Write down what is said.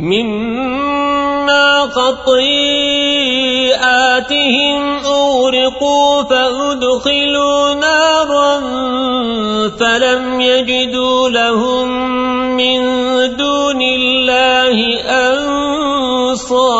مما خطيئاتهم أورقوا فأدخلوا نارا فلم يجدوا لهم من دون الله أنصارا.